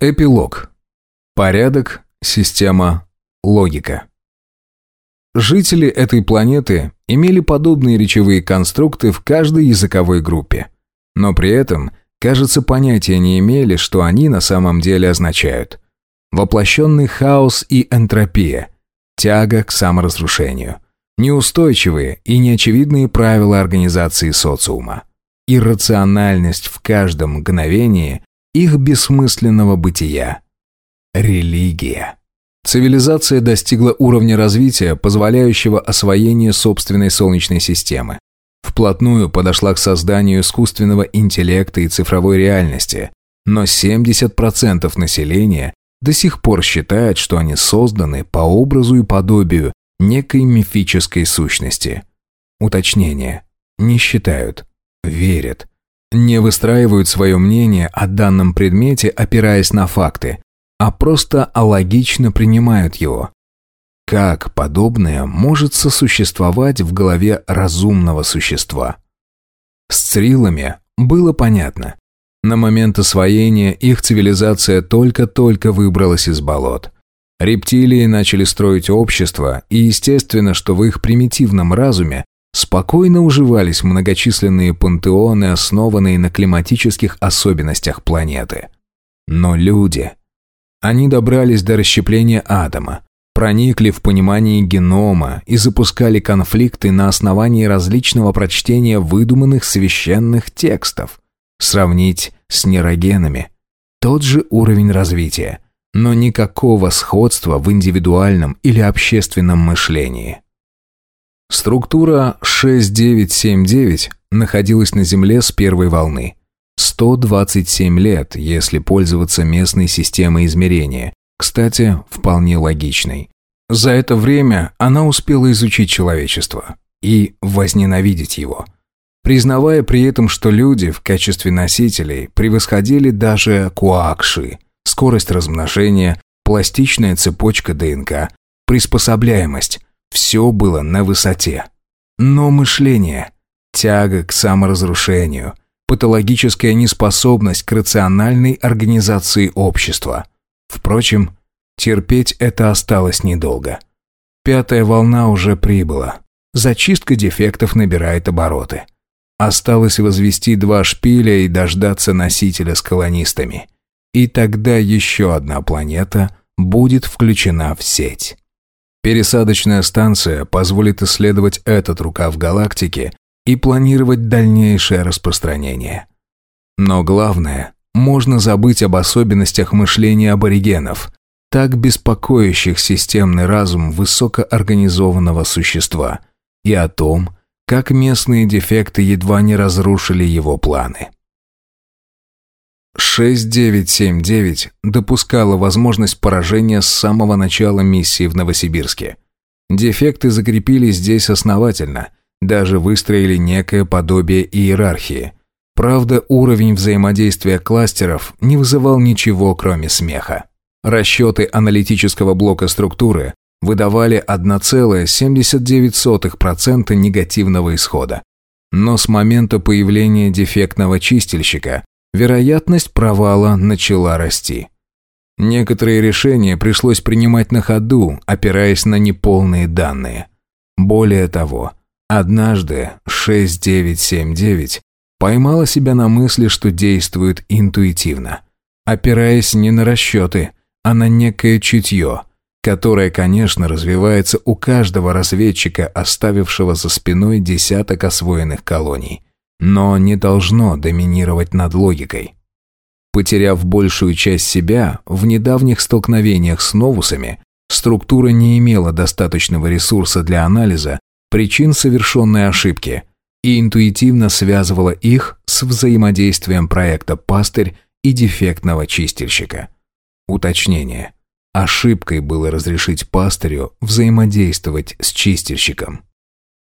Эпилог. Порядок, система, логика. Жители этой планеты имели подобные речевые конструкты в каждой языковой группе. Но при этом, кажется, понятия не имели, что они на самом деле означают. Воплощенный хаос и энтропия, тяга к саморазрушению, неустойчивые и неочевидные правила организации социума, иррациональность в каждом мгновении – их бессмысленного бытия. Религия. Цивилизация достигла уровня развития, позволяющего освоение собственной Солнечной системы. Вплотную подошла к созданию искусственного интеллекта и цифровой реальности, но 70% населения до сих пор считают, что они созданы по образу и подобию некой мифической сущности. Уточнение. Не считают. Верят не выстраивают свое мнение о данном предмете, опираясь на факты, а просто алогично принимают его. Как подобное может сосуществовать в голове разумного существа? С црилами было понятно. На момент освоения их цивилизация только-только выбралась из болот. Рептилии начали строить общество, и естественно, что в их примитивном разуме спокойно уживались многочисленные пантеоны, основанные на климатических особенностях планеты. Но люди... Они добрались до расщепления атома, проникли в понимание генома и запускали конфликты на основании различного прочтения выдуманных священных текстов. Сравнить с нейрогенами. Тот же уровень развития, но никакого сходства в индивидуальном или общественном мышлении. Структура 6979 находилась на Земле с первой волны. 127 лет, если пользоваться местной системой измерения. Кстати, вполне логичной. За это время она успела изучить человечество и возненавидеть его. Признавая при этом, что люди в качестве носителей превосходили даже куакши, скорость размножения, пластичная цепочка ДНК, приспособляемость, все было на высоте. Но мышление, тяга к саморазрушению, патологическая неспособность к рациональной организации общества. Впрочем, терпеть это осталось недолго. Пятая волна уже прибыла. Зачистка дефектов набирает обороты. Осталось возвести два шпиля и дождаться носителя с колонистами. И тогда еще одна планета будет включена в сеть. Пересадочная станция позволит исследовать этот рукав галактики и планировать дальнейшее распространение. Но главное, можно забыть об особенностях мышления аборигенов, так беспокоящих системный разум высокоорганизованного существа, и о том, как местные дефекты едва не разрушили его планы. 6979 допускала возможность поражения с самого начала миссии в Новосибирске. Дефекты закрепились здесь основательно, даже выстроили некое подобие иерархии. Правда, уровень взаимодействия кластеров не вызывал ничего, кроме смеха. Расчеты аналитического блока структуры выдавали 1,79% негативного исхода. Но с момента появления дефектного чистильщика вероятность провала начала расти. Некоторые решения пришлось принимать на ходу, опираясь на неполные данные. Более того, однажды 6979 поймала себя на мысли, что действует интуитивно, опираясь не на расчеты, а на некое чутье, которое, конечно, развивается у каждого разведчика, оставившего за спиной десяток освоенных колоний но не должно доминировать над логикой. Потеряв большую часть себя в недавних столкновениях с новусами, структура не имела достаточного ресурса для анализа причин совершенной ошибки и интуитивно связывала их с взаимодействием проекта «Пастырь» и дефектного чистильщика. Уточнение. Ошибкой было разрешить пастырю взаимодействовать с чистильщиком.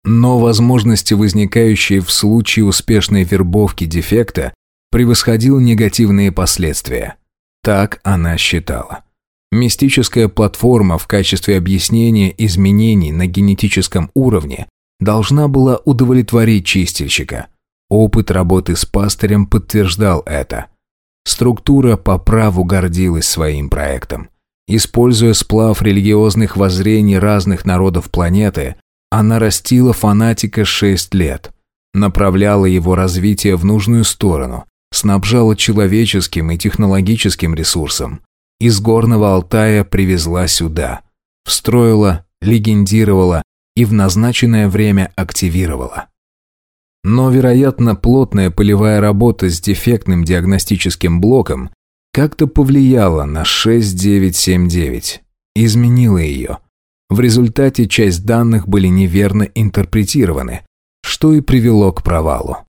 Но возможности, возникающие в случае успешной вербовки дефекта, превосходил негативные последствия. Так она считала. Мистическая платформа в качестве объяснения изменений на генетическом уровне должна была удовлетворить чистильщика. Опыт работы с пастырем подтверждал это. Структура по праву гордилась своим проектом. Используя сплав религиозных воззрений разных народов планеты, она растила фанатика шесть лет, направляла его развитие в нужную сторону, снабжала человеческим и технологическим ресурсом. Из горного Алтая привезла сюда, встроила, легендировала и в назначенное время активировала. Но, вероятно, плотная полевая работа с дефектным диагностическим блоком как-то повлияла на 6979, изменила ее. В результате часть данных были неверно интерпретированы, что и привело к провалу.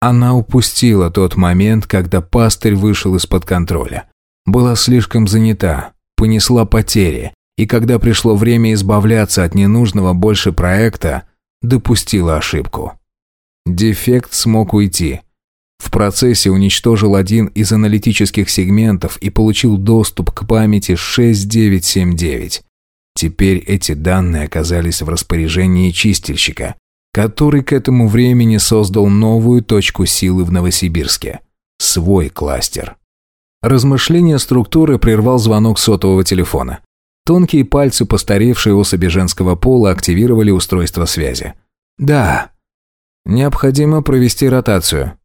Она упустила тот момент, когда пастырь вышел из-под контроля. Была слишком занята, понесла потери, и когда пришло время избавляться от ненужного больше проекта, допустила ошибку. Дефект смог уйти. В процессе уничтожил один из аналитических сегментов и получил доступ к памяти 6979. Теперь эти данные оказались в распоряжении чистильщика, который к этому времени создал новую точку силы в Новосибирске. Свой кластер. Размышление структуры прервал звонок сотового телефона. Тонкие пальцы постаревшей особи женского пола активировали устройство связи. «Да. Необходимо провести ротацию».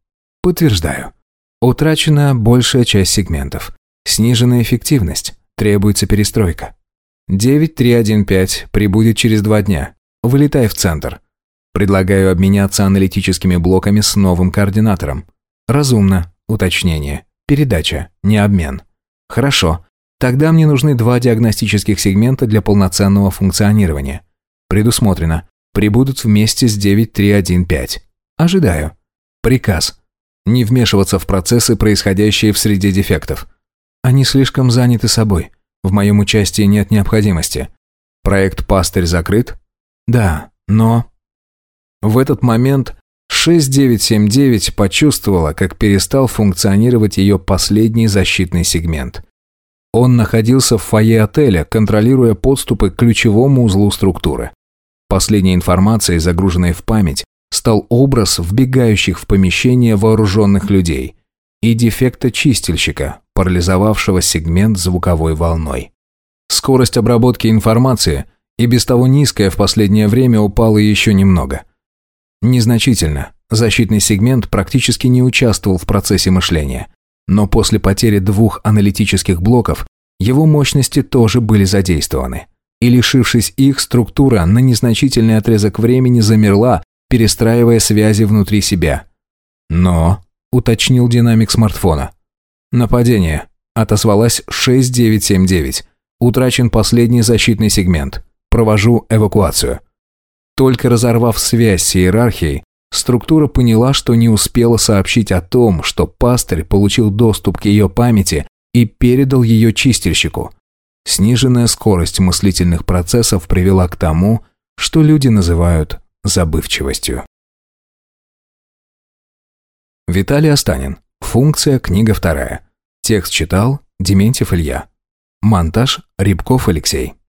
«Подтверждаю. Утрачена большая часть сегментов. Снижена эффективность. Требуется перестройка». «9315 прибудет через два дня. Вылетай в центр». Предлагаю обменяться аналитическими блоками с новым координатором. Разумно. Уточнение. Передача, не обмен. Хорошо. Тогда мне нужны два диагностических сегмента для полноценного функционирования. Предусмотрено. Прибудут вместе с 9315. Ожидаю. Приказ. Не вмешиваться в процессы, происходящие в среде дефектов. Они слишком заняты собой. В моем участии нет необходимости. Проект «Пастырь» закрыт? Да, но... В этот момент 6979 почувствовала, как перестал функционировать ее последний защитный сегмент. Он находился в фойе отеля, контролируя подступы к ключевому узлу структуры. Последней информацией, загруженной в память, стал образ вбегающих в помещение вооруженных людей и дефекта чистильщика, парализовавшего сегмент звуковой волной. Скорость обработки информации и без того низкая в последнее время упала еще немного – Незначительно. Защитный сегмент практически не участвовал в процессе мышления. Но после потери двух аналитических блоков его мощности тоже были задействованы. И лишившись их, структура на незначительный отрезок времени замерла, перестраивая связи внутри себя. Но, уточнил динамик смартфона. Нападение. Отозвалась 6979. Утрачен последний защитный сегмент. Провожу эвакуацию. Только разорвав связь с иерархией, структура поняла, что не успела сообщить о том, что пастырь получил доступ к ее памяти и передал ее чистильщику. Сниженная скорость мыслительных процессов привела к тому, что люди называют забывчивостью. Виталий Останин. Функция. Книга вторая. Текст читал Дементьев Илья. Монтаж Рябков Алексей.